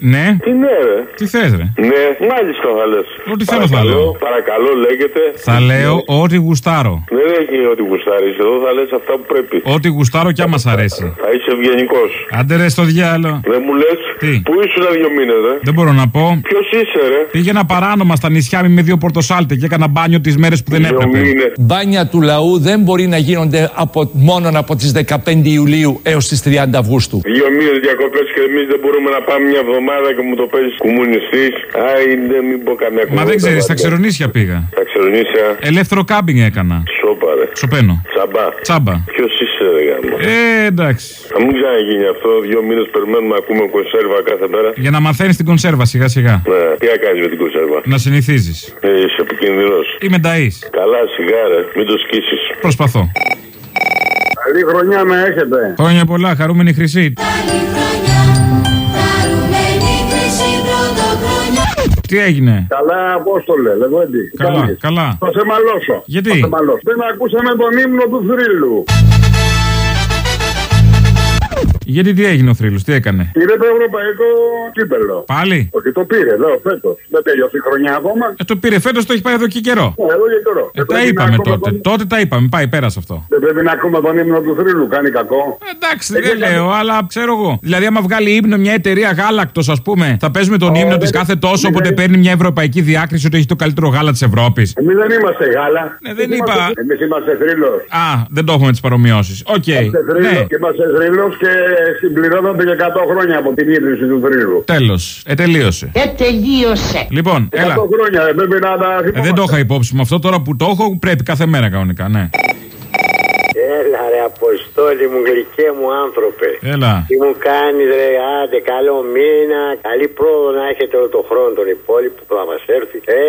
Ναι. Τι ναι, ρε. Τι θες, ρε. Ναι, μάλιστα θα λες. Ό,τι θέλω θα λέω. Παρακαλώ, λέγεται. Θα λέω ό,τι γουστάρω. Δεν έχει ό,τι γουστάρεις. Εδώ θα λες αυτά που πρέπει. Ό,τι γουστάρω κι άμα σ' αρέσει. Θα είσαι ευγενικός. Άντε ρε στο διάλο. Δεν μου λες. Τι; Πού ήσουν δύο μήνες, ρε; Δεν μπορώ να πω. Ποιος είσαι, ρε; Πήγαινα παράνομα στα νησιά μου με δύο πορτοσάλτε και έκανα μπάνιο τις μέρες που δεν Δύο έπρεπε. μήνες. Μπάνια του λαού δεν μπορεί να γίνονται από, μόνο από τις 15 Ιουλίου έως τις 30 Αυγούστου. Δύο μήνες διακοπές και εμείς δεν μπορούμε να πάμε μια εβδομάδα και μου το παίζεις κομμουνιστή. Άι, δεν μην πω καμιά Μα δεν ξέρεις, στα ξέρω. ξερονίσια πήγα. Τα ξερονίσια. Ελεύθερο κάμπινγκ έκανα. Σόπα, ρε. Σοπαίνω. Τσαμπά. Τσάμπα. Ποιος είσαι, ρε γάμο. Ε, εντάξει. Θα μην ξαναγίνει αυτό. Δύο μήνες περιμένουμε να ακούμε κονσέρβα κάθε μέρα. Για να μαθαίνεις την κονσέρβα σιγά σιγά. Ναι, τι θα κάνεις με την κονσέρβα; Να συνηθίζεις. Ε, είσαι επικίνδυνος. Είμαι νταή. Καλά, σιγά, ρε. Μην το σκίσεις. Προσπαθώ. Καλή χρονιά να έχετε. Χρόνια πολλά, χαρούμενη χρυσή. Καλή χρονιά, Τι έγινε; Καλά, Απόστολε, Λεβέντη. Τι Καλά, κάνεις; καλά. Θα σε μαλώσω. Γιατί; Θα σε μαλώσω. Δεν ακούσαμε τον ύμνο του θρύλου. Γιατί τι έγινε ο θρύλος, τι έκανε; Πήρε το ευρωπαϊκό κύπελο. Πάλι; Όχι, το πήρε εδώ φέτος. Δεν τέλειωσε η χρονιά ακόμα. Ε, το πήρε φέτος, το έχει πάει εδώ και καιρό. Ε, εδώ και καιρό. Ε, Δεν τα πρέπει να είπαμε ακούμε τότε. τον- Τότε τα είπαμε. Πάει, πέρασε αυτό. Δεν πρέπει να ακούμε τον ύμνο του θρύλου. Κάνει κακό. Ε, Εντάξει, δεν λέω, αλλά ξέρω εγώ. Δηλαδή, άμα βγάλει ύμνο μια εταιρεία γάλακτος, ας πούμε, θα παίζουμε τον Ω, ύμνο της δεν- κάθε τόσο, δεν- όποτε παίρνει μια ευρωπαϊκή διάκριση ότι έχει το καλύτερο γάλα της Ευρώπης. Εμείς δεν είμαστε γάλα. Ναι, δεν είπα. Εμείς είμαστε θρύλος. Α, δεν το έχουμε τις παρομοιώσεις. Οκ. Είμαστε θρύλος Ναι, και είμαστε θρύλος και συμπληρώνονται και 100 χρόνια από την ίδρυση του θρύλου. τέλος. Ε, τελείωσε. Ε, τελείωσε. Λοιπόν, έλα. 100 χρόνια δεν πρέπει να τα Ε, δεν το θυμόμαστε. είχα υπόψη μου αυτό. Τώρα που το έχω, πρέπει κάθε μέρα κανονικά, ναι. Έλα ρε Αποστόλη μου, γλυκέ μου άνθρωπε. Έλα. Τι μου κάνεις ρε, άντε καλό μήνα, καλή πρόοδο να έχετε όλο τον χρόνο τον υπόλοιπο που θα μας έρθει. Ε,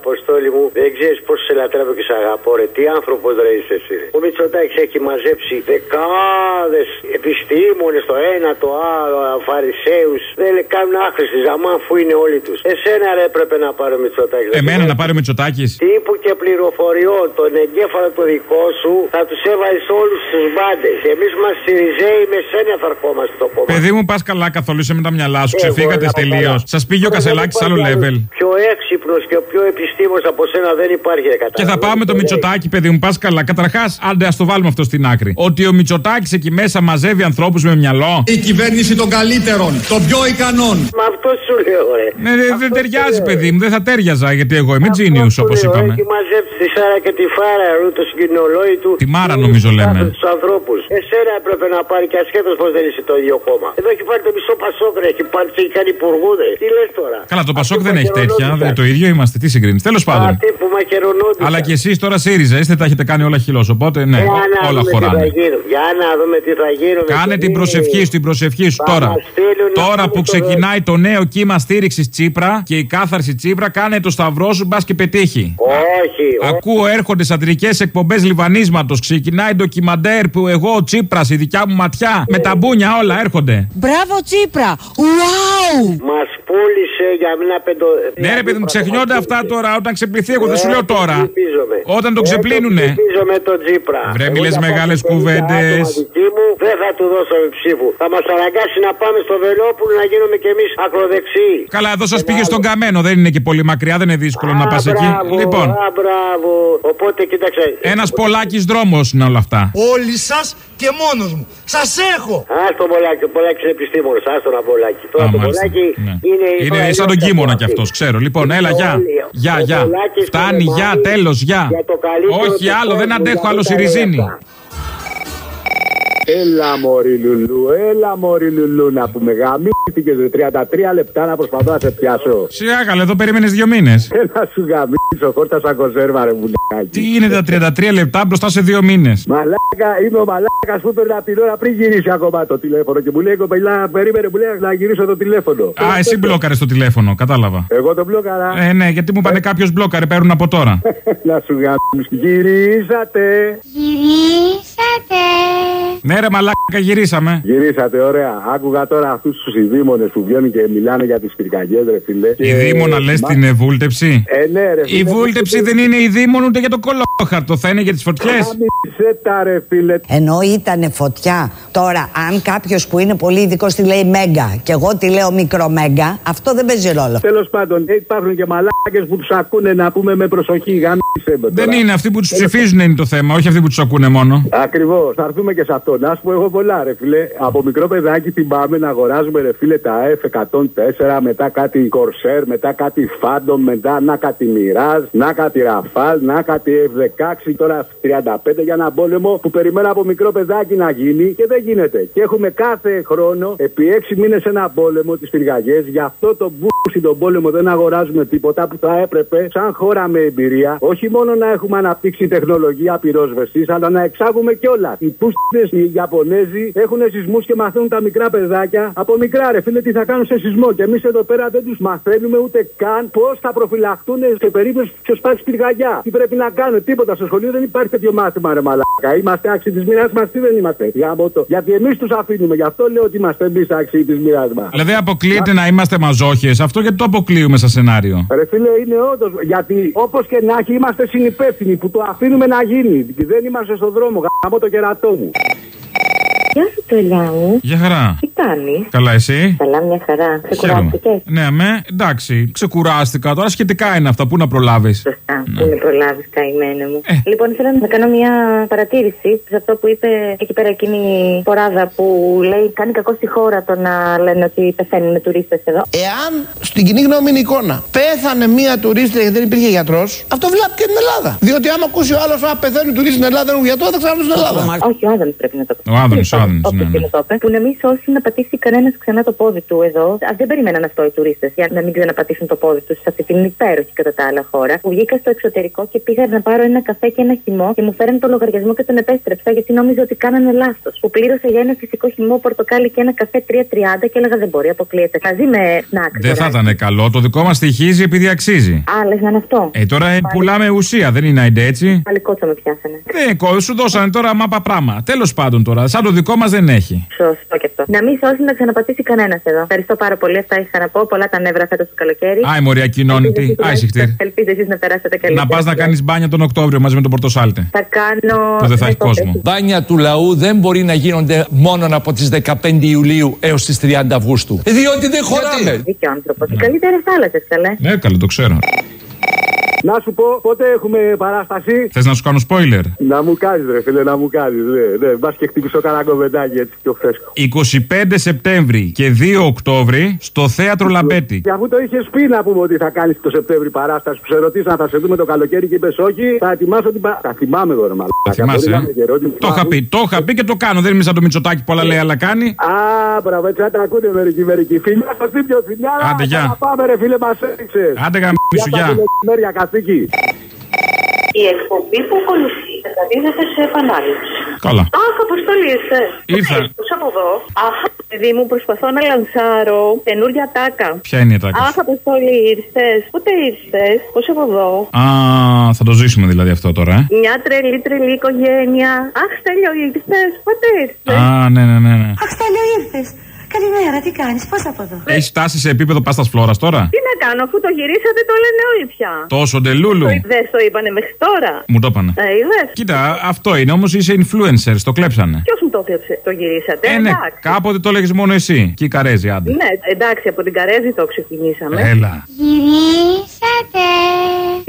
Αποστόλη μου, δεν ξέρεις πώς σε λατρεύω και σε αγαπώ ρε, τι άνθρωπος ρε είσαι εσύ ρε. Ο Μητσοτάκης έχει μαζέψει δεκάδες επιστήμονες το ένα το άλλο, φαρισαίους, δεν λέει, κάνουν άχρηστης ζαμάν αφού είναι όλοι τους. Εσένα ρε έπρεπε να πάρει ο Μητσοτάκης. Εμένα να πάρει ο Μητσοτάκης. Τύπου και πληροφοριών, τον εγκέφαλο το δικό σου θα τους έβαλες όλους του μπάντες. Και εμείς μας Σιριζέοι με σένα θα ερχόμαστε το κόμμα. Παιδί μου, πας καλά, καθόλουσε με τα μυαλά σου. Εγώ, Ξεφύγατε να πω τελείως. καλά. Σας πήγε ο Δεν Κασελάκης υπάρχει άλλο άλλος level. Πιο έξυπνος και ο πιο επιστήμος από σένα δεν υπάρχει, ρε Και θα πάμε το Μητσοτάκη, παιδί μου, πας καλά. Καταρχάς, άντε, ας το βάλουμε αυτό στην άκρη. Ότι ο Μητσοτάκης εκεί μέσα μαζεύει ανθρώπους με μυαλό. Η κυβέρνηση των καλύτερων, των πιο ικανών. Μα αυτό σου λέω, ρε. Ναι, δε- δεν ταιριάζει, παιδί μου, δεν θα τέριαζα γιατί εγώ είμαι τζίνιου, όπως είπαμε. Έχει μαζέψει τη Σάρα και τη Φάρα, ρου, το συγκοινολόι του. Τη Μάρα, νομίζω λέμε. Τους ανθρώπους. Εσένα έπρεπε να πάρει και ασχέτως πως δεν είσαι το ίδιο κόμμα. Εδώ έχει πάρει το μισό Πασόκρε, έχει πάρει και έχει κάνει υπουργούδε. Τι λες τώρα; Καλά, το Πασόκ Αυτοί δεν έχει τέτοια. μακερονόντουσαν. δεν- Το ίδιο είμαστε. Τι συγκρίνεις. Τέλος πάντων. Αυτοί που μακερονόντουσαν. Αλλά και εσείς τώρα ΣΥΡΙΖΑ είστε, τα έχετε κάνει όλα χυλός. Οπότε ναι, Για να όλα δούμε τι θα χωράνε. γίνουν. Για να δούμε τι θα γίνουν. Κάνε την προσευχή σου, την προσευχή σου Θα τώρα. μας στείλουν να Τώρα πούμε που το ξεκινάει το νέο κύμα στήριξης Τσίπρα και η κάθαρση Τσίπρα, κάνε το σταυρό σου, μπας και πετύχει. Όχι. ό- Ακούω έρχονται σαντρικέ εκπομπές λιβανίσματος. Ξεκινάει ντοκιμαντέρ που εγώ ο Τσίπρας, η δικιά μου ματιά. Με τα μπούνια όλα έρχονται. Μπράβο Τσίπρα. Ουάου. Μας πούλησε για ένα πεντο. Ναι, ρε παιδί μου, ξεχνιόνται αυτά τώρα όταν ξεπληθεί. Εγώ δεν σου λέω τώρα. Ελπίζομαι. Όταν τον Ε, ξεπλήνουνε. Ελπίζω με τον Τζίπρα. Βρε, Εγώ μιλες για μεγάλες πάω στο κουβέντες. άτομα δική μου, δεν θα του δώσω ψήφου. Θα μας αναγκάσει να πάμε στο Βελόπουλο να γίνουμε κι εμείς ακροδεξιοί. Καλά, εδώ σας πήγε στον καμένο. Δεν είναι και πολύ μακριά, δεν είναι δύσκολο να Α, πας εκεί. μπράβο, Λοιπόν, Α, μπράβο. Οπότε κοίταξε. ένας πολλάκι δρόμος είναι όλα αυτά. Όλοι σας και μόνος μου. Σας έχω. Α το πολλάκι, ο πολλάκι είναι επιστήμονο. Α το να πολλάκι. Τώρα Α, το μάλιστα. πολλάκι Ναι. είναι. Είναι σαν τον κίμωνα κι αυτός, ξέρω. Λοιπόν, έλα, γεια. Γεια, Ο γεια. Πολάκης Φτάνει, το γεια, λεμάνι τέλος, γεια. για το καλύτερο Όχι του άλλο, δεν κόσμου, αντέχω για άλλο τα Σιριζίνη. Λεφτά. Έλα μωρή Λουλού, έλα μωρή Λουλού να πούμε γαμίστηκες ρε 33 λεπτά να προσπαθώ να σε πιάσω. Σιγά καλά, εδώ περίμενε δύο μήνες. Έλα σου γαμίσω χόρτα σαν κονσέρβα ρε βουλάκι. Τι είναι τα 33 λεπτά μπροστά σε δύο μήνες; Μαλάκα, είμαι ο μαλάκας που παίρνει από την ώρα πριν γυρίσει ακόμα το τηλέφωνο και μου λέει κοπελά, περίμενε, μου λέει να γυρίσω το τηλέφωνο. Α, εσύ μπλόκαρες το τηλέφωνο, κατάλαβα. Εγώ το μπλόκαρα. Ε, ναι, γιατί μου πάνε κάποιος μπλόκαρε, παίρνουν από τώρα. Να σου γαμίσω. Γυρίσατε. Γυρίσατε. Ναι, ρε μαλάκα, γυρίσαμε. Γυρίσατε, ωραία. Άκουγα τώρα αυτούς τους ειδήμονες που βγαίνουν και μιλάνε για τις πυρκαγιές, ρε φίλε. Η Και- δίμονα λες Μα- την ε, βούλτεψη; Ε, ναι, ρε Η φίλε. βούλτεψη δεν είναι η δίμον ούτε για το κολόχαρτο, θα είναι για τις φωτιές. Άμισε τα, ρε φίλε. Ενώ ήταν φωτιά. Τώρα, αν κάποιος που είναι πολύ ειδικός τη λέει μέγκα και εγώ τη λέω μικρό μέγκα, αυτό δεν παίζει ρόλο. Τέλος πάντων, ε, υπάρχουν και μαλάκες που τους ακούνε να πούμε με προσοχή. Γάμισε με Δεν τώρα. είναι αυτοί που τους ψηφίζουν είναι το θέμα, όχι αυτοί που τους ακούνε μόνο. Ακριβώς, θα έρθουμε και σε αυτό. Να σου πω εγώ πολλά, ρε φίλε. Από μικρό παιδάκι θυμάμαι να αγοράζουμε, ρε φίλε, τα F104, μετά κάτι Corsair, μετά κάτι Phantom, μετά να κάτι Mirage, να κάτι Rafale, να κάτι F16, τώρα F35 για ένα πόλεμο που περιμένα από μικρό παιδάκι να γίνει και δεν γίνεται. Και έχουμε κάθε χρόνο, επί έξι μήνες ένα πόλεμο, τι πυργαγιές. Γι' αυτό το μπούσι τον πόλεμο δεν αγοράζουμε τίποτα που θα έπρεπε, σαν χώρα με εμπειρία, όχι μόνο να έχουμε αναπτύξει τεχνολογία πυρόσβεσης, αλλά να εξάγουμε κιόλας. Οι πούστε, οι Ιαπωνέζοι έχουν σεισμούς και μαθαίνουν τα μικρά παιδάκια από μικρά, ρε φίλε, τι θα κάνουν σε σεισμό; Και εμείς εδώ πέρα δεν τους μαθαίνουμε ούτε καν πώς θα προφυλαχτούν σε περίπτωση που ξεσπάσει πυργαγιά. Τι πρέπει να κάνουν, τίποτα. Στο σχολείο δεν υπάρχει τέτοιο μάθημα, ρε μαλάκα. Είμαστε άξιοι της μοίρα μας, τι δεν είμαστε; Γαμώτο. Γιατί εμείς τους αφήνουμε, γι' αυτό λέω ότι είμαστε εμείς άξιοι της μοίρα μας. Δηλαδή αποκλείεται να είμαστε μαζόχες. Αυτό γιατί το αποκλείουμε σαν σενάριο; Ρε φίλε, είναι όντως. Γιατί όπως και να έχει, είμαστε συνυπεύθυνοι που το αφήνουμε να γίνει. Και δεν είμαστε στον δρόμο. Γαμώ το κερατό μου. Γεια σου, τρελιά μου. Για χαρά. Τι κάνει. Καλά, εσύ; Καλά, μια χαρά. Σε Χαίρομαι. κουράστηκε. Ναι, αμέ, εντάξει, ξεκουράστηκα. Τώρα σχετικά είναι αυτά. Πού να προλάβεις; Σωστά. Πού με προλάβεις, καημένα μου. Ε. Λοιπόν, ήθελα να κάνω μια παρατήρηση σε αυτό που είπε εκεί πέρα εκείνη η φοράδα που λέει κάνει κακό στη χώρα το να λένε ότι πεθαίνουν τουρίστες εδώ. Εάν στην κοινή γνώμη είναι εικόνα πέθανε μία τουρίστρια γιατί δεν υπήρχε γιατρός, αυτό βλάπτει και την Ελλάδα. Διότι άμα ακούσει ο άλλος, Α, πεθαίνουν τουρίστες στην Ελλάδα, δεν έχουν γιατρός, θα ξανάρθουν στην Ελλάδα. Όχι, ο Άδωνης πρέπει να το πει. Ο Άδωνης, ο Λοιπόν, Άδωνης, όποιος ναι, και ναι. να το είπε, Που να μην σώσει να πατήσει κανένας ξανά το πόδι του εδώ. Α, δεν περίμεναν αυτό οι τουρίστες για να μην ξαναπατήσουν το πόδι τους σε αυτή την υπέροχη κατά τα άλλα χώρα. Που βγήκα στο εξωτερικό και πήγα να πάρω ένα καφέ και ένα χυμό και μου φέραν το λογαριασμό και τον επέστρεψα γιατί νόμιζα ότι κάνανε λάθος. Που πλήρωσα για ένα φυσικό χυμό πορτοκάλι και ένα καφέ 3,30 και έλεγα δεν μπορεί, αποκλείεται. Μαζί με snacks. Δεν θα ήταν καλό. Το δικό μας στοιχίζει επειδή αξίζει. Άλλε να είναι αυτό. Ε, τώρα ε, πουλάμε ουσία, δεν είναι ain't έτσι; Πάλι κότσο με πιάσανε. Δεν, κο- σου δώσανε τώρα μάπα πράγμα. Τέλος πάντων τώρα, σαν το δικό μας δεν έχει. Σωστό και αυτό. Να μην σώσει να ξαναπατήσει κανένας εδώ. Ευχαριστώ πάρα πολύ. Αυτά είχα να πω. Πολλά τα νεύρα φέτος το καλοκαίρι. Άι, μωρή ακοινώνητη. Άι, συχτήρ. Ελπίζω εσείς να περάσετε καλύτερα. Να πας να κάνεις μπάνια τον Οκτώβριο μαζί με τον Πορτοσάλτε. Θα κάνω. Που δεν θα έχει έχω κόσμο. πέσει. Μπάνια του λαού δεν μπορεί να γίνονται μόνο από τις 15 Ιουλίου έως τις 30 Αυγούστου. Διότι δεν χωράμε. Δίκιο άνθρωπος. Οι καλύτερες θάλασσες, καλέ. Ναι, καλό, το ξέρω. Να σου πω, πότε έχουμε παράσταση; Θες να σου κάνω spoiler; Να μου κάνεις, ρε φίλε, να μου κάνεις. Ναι, ναι. Μπα και χτυπήσω κανένα κομμεντάκι έτσι πιο φρέσκο. 25 Σεπτέμβρη και 2 Οκτώβρη στο θέατρο Λαμπέτη. Και αφού το είχες πει να πούμε ότι θα κάνεις το Σεπτέμβρη παράσταση που σε ρωτήσαν θα σε δούμε το καλοκαίρι και είπες όχι, θα ετοιμάσω την παράσταση. Τα θυμάμαι εδώ, ρε μαλάκα. Τα θυμάσαι. Μπορεί να ε; είναι καιρό, ότι Το είχα πει, το είχα πει και το κάνω. Δεν είμαι σαν το Μητσοτάκι που όλα λέει αλλά κάνει. Α, μπράβο, έτσι να τα ακούνε μερικοί μερικοί. Φιλιά στο στήριο, φιλιά. Άντε, γεια. Να πάμε, ρε φίλε, μας έριξε. Άντε γαμίσου, Για γεια. Τα μεσημέρια, καθήκη. Η εκπομπή που ακολουθεί μεταδίδεται σε επανάληψη. Καλά. Αχ, αποστολή είσαι. Ήρθα. Πώς από εδώ. Αχ, παιδί μου, προσπαθώ να λανσάρω καινούργια τάκα. Ποια είναι η ατάκα. Αχ, αποστολή, ήρθες. Πότε ήρθες, πώς από εδώ; Α, θα το ζήσουμε δηλαδή αυτό τώρα, ε. Μια τρελή, τρελή οικογένεια. Αχ, Στέλιο, ήρθες. Πότε ήρθες; Α, ναι, ναι, ναι. ναι. Αχ, Στέλιο, ήρθες. Καλημέρα, τι κάνεις, πώς από εδώ; Έχει φτάσει σε επίπεδο πάστας φλόρας τώρα; Τι να κάνω, αφού το γυρίσατε, το λένε όλοι πια. Τόσο ντελούλου. Δεν το είπανε μέχρι τώρα. Μου το είπανε. Ε, είδες. Κοίτα, αυτό είναι όμως είσαι influencer, το κλέψανε. Ποιος μου το κλέψε, το γυρίσατε. Ε, ναι, εντάξει. κάποτε το έλεγε μόνο εσύ. Και η Καρέζη, άντε. Ναι, εντάξει, από την Καρέζη το ξεκινήσαμε. Έλα. Γυρίσατε.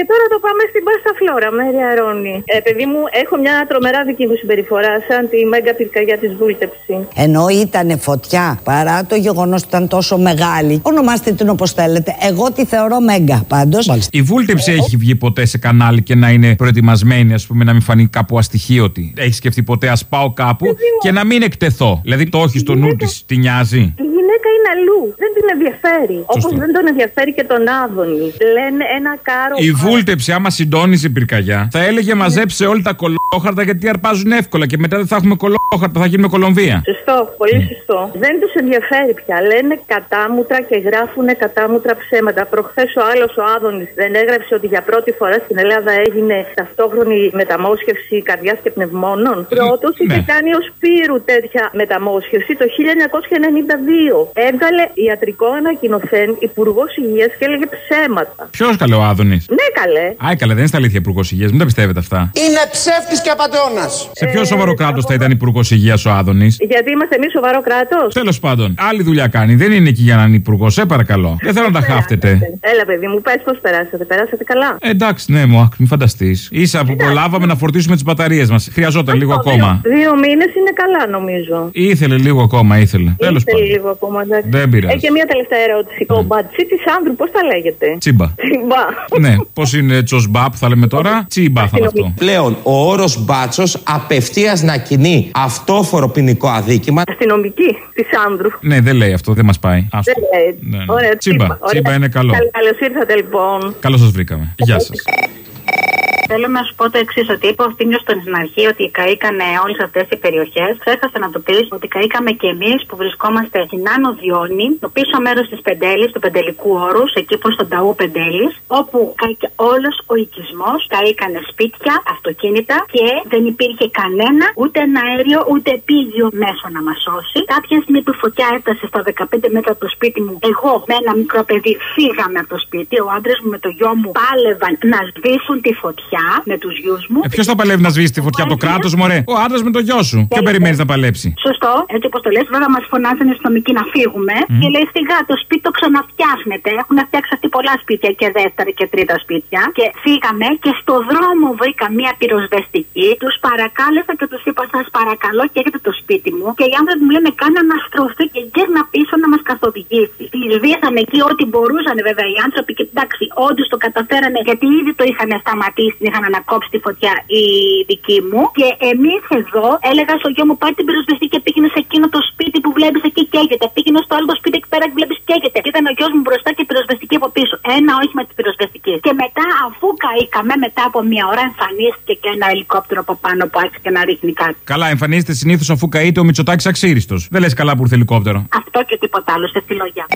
Και τώρα το πάμε στην Πάστα Φλόρα, Μέρια Ρόνι. Ε, παιδί μου, έχω μια τρομερά δική μου συμπεριφορά, σαν τη μέγα πυρκαγιά της βούλτεψη. Ενώ ήταν φωτιά, παρά το γεγονός ότι ήταν τόσο μεγάλη, ονομάστε την όπως θέλετε. Εγώ τη θεωρώ μέγα πάντως. Η βούλτεψη έχει βγει ποτέ σε κανάλι και να είναι προετοιμασμένη, ας πούμε, να μην φανεί κάπου αστοιχείωτη. Έχει σκεφτεί ποτέ, ας πάω κάπου και να μην εκτεθώ. Δηλαδή το όχι στο νου της, τη νοιάζει; Η γυναίκα είναι αλλού. Δεν την ενδιαφέρει. Όπως δεν τον ενδιαφέρει και τον Άδωνη. Λένε ένα κάρο. Η βούλτεψη, άμα συντόνιζε πυρκαγιά, θα έλεγε μαζέψε όλα τα κολόχαρτα γιατί αρπάζουν εύκολα και μετά δεν θα έχουμε κολόχαρτα, θα γίνουμε Κολομβία. Σωστό, πολύ σωστό. Δεν τους ενδιαφέρει πια. Λένε κατάμουτρα και γράφουν κατάμουτρα ψέματα. Προχθές ο άλλος ο Άδωνης δεν έγραψε ότι για πρώτη φορά στην Ελλάδα έγινε ταυτόχρονη μεταμόσχευση καρδιάς και πνευμόνων. Πρώτος είχε κάνει ω Σπύρου τέτοια μεταμόσχευση το 1992. Έβγαλε ιατρικό ανακοινωθέν υπουργός υγείας και έλεγε ψέματα. Ποιος καλέ ο Άδωνης; Ναι, καλέ. Άι, καλά, δεν είναι στα αλήθεια υπουργός υγείας, μην τα πιστεύετε αυτά. Είναι ψεύτης και απαταιώνας. Σε ποιο σοβαρό κράτος θα ήταν υπουργός υγείας ο Άδωνης; Γιατί είμαστε εμείς σοβαρό κράτος. Τέλος πάντων, άλλη δουλειά κάνει. Δεν είναι εκεί για να είναι υπουργός, σε παρακαλώ. Δεν θέλω να τα χάφτετε. Έλα, παιδί μου, πες πώς περάσατε. Περάσατε καλά. Ε, εντάξει, ναι, μου, μην φανταστείς. σα που προλάβαμε να φορτίσουμε τις μπαταρίες μας. Χρειαζόταν λίγο ακόμα. Δύο μήνες είναι καλά, νομίζω. Ήθελε λίγο ακόμα, ήθελε. Τέλος πάντων. λίγο ακόμα, εντάξει. Δεν πειράζει. Έχει και μια τελευταία ερώτηση. Ο μπατσί τη Άνδρου, πώς θα λέγεται; Τσίμπα. Τσίμπα. ναι, πώς είναι τσοσμπά που θα λέμε τώρα; Τσίμπα θα είναι αυτό. Πλέον ο όρος μπάτσος απευθείας να κινεί αυτόφορο ποινικό αδίκημα. Αστυνομική της Άνδρου. Ναι, δεν λέει αυτό, δεν μας πάει. Δεν λέει. Ναι, ναι. Ωραία, τσίμπα. Τσίμπα είναι καλό. Καλώς ήρθατε λοιπόν. Καλώς σας βρήκαμε. Γεια σας. Θέλω να σου πω το εξής: Ότι είπε ο Θήμιο στον αρχή ότι καήκανε όλες αυτές οι περιοχές. Ξέχασε να το πεις ότι καήκαμε και εμείς που βρισκόμαστε στην Άνω Διόνη, το πίσω μέρος της Πεντέλης, του Πεντελικού όρους, εκεί προ τον Ταού Πεντέλης, όπου καήκε όλος ο οικισμός, καήκανε σπίτια, αυτοκίνητα και δεν υπήρχε κανένα ούτε ένα αέριο ούτε επίδιο μέσο να μας σώσει. Κάποια στιγμή που η φωτιά έφτασε στα 15 μέτρα από το σπίτι μου, εγώ με ένα μικρό παιδί φύγαμε από το σπίτι. Ο άντρε μου με το γιο μου πάλευαν να σβήσουν τη φωτιά με τους γιους μου. Ε, Ποιος θα παλεύει να σβήσει τη φωτιά, το κράτος, μωρέ; Ο άντρας με το γιο σου. Ποιο περιμένεις να παλέψει; Σωστό, έτσι όπως το λες. Βέβαια, μας φωνάζουν οι αστυνομικοί να φύγουμε mm. και λέει σιγά το σπίτι το ξαναφτιάχνετε. Έχουν φτιάξει αυτοί πολλά σπίτια και δεύτερα και τρίτα σπίτια. Και φύγαμε και στο δρόμο βρήκα μία πυροσβεστική. Τους παρακάλεσα και τους είπα, σας παρακαλώ και έχετε το σπίτι μου. Και οι άνθρωποι μου λένε κάνε αναστροφή και γέρνα πίσω να μας καθοδηγήσει. Τη σβήσανε εκεί ό,τι μπορούσαν βέβαια οι άνθρωποι και εντάξει, όντως το καταφέρανε γιατί ήδη το είχαν σταματήσει είχαν ανακόψει τη φωτιά οι δικοί μου. Και εμείς εδώ έλεγα στο γιο μου πάρει την πυροσβεστή και πήγαινε σε εκείνο το σπίτι που βλέπεις εκεί καίγεται. Πήγαινε στο άλλο το σπίτι εκεί πέρα και βλέπεις καίγεται. Και ήταν ο γιος μου μπροστά και πυροσβεστική από πίσω. Ένα όχι με τι πυροσβεστικέ. Και μετά, αφού καήκαμε, μετά από μία ώρα εμφανίστηκε και ένα ελικόπτερο από πάνω που άρχισε να ρίχνει κάτι. Καλά, εμφανίζεται συνήθως αφού καείται ο Μητσοτάκης αξίριστος. Δεν λες καλά που ήρθε ελικόπτερο. Αυτό και τίποτα άλλο, σε φιλογιά.